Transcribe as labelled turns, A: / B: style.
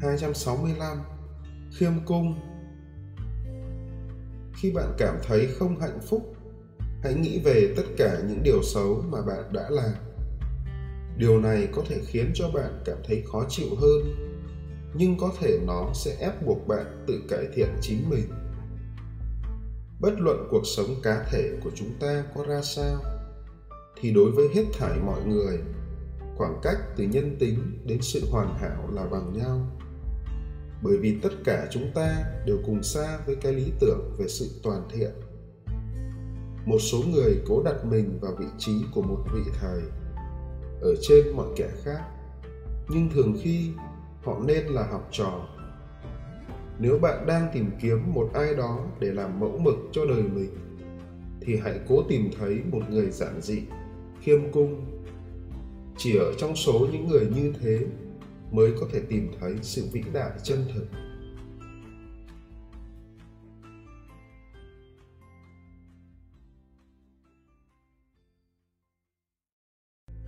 A: 265 Khiêm cung Khi bạn cảm thấy không hạnh phúc, hãy nghĩ về tất cả những điều xấu mà bạn đã làm. Điều này có thể khiến cho bạn cảm thấy khó chịu hơn, nhưng có thể nó sẽ ép buộc bạn tự cải thiện chính mình. Bất luận cuộc sống cá thể của chúng ta có ra sao, thì đối với hết thảy mọi người khoảng cách từ nhân tính đến sự hoàn hảo là bằng nhau bởi vì tất cả chúng ta đều cùng xa với cái lý tưởng về sự toàn thiện. Một số người cố đặt mình vào vị trí của một vị thầy ở trên mọi kẻ khác, nhưng thường khi họ nên là học trò. Nếu bạn đang tìm kiếm một ai đó để làm mẫu mực cho đời mình, thì hãy cố tìm thấy một người giản dị, khiêm cung. Chỉ ở trong số những người như thế mới có thể tìm thấy sự vĩ đại chân thực.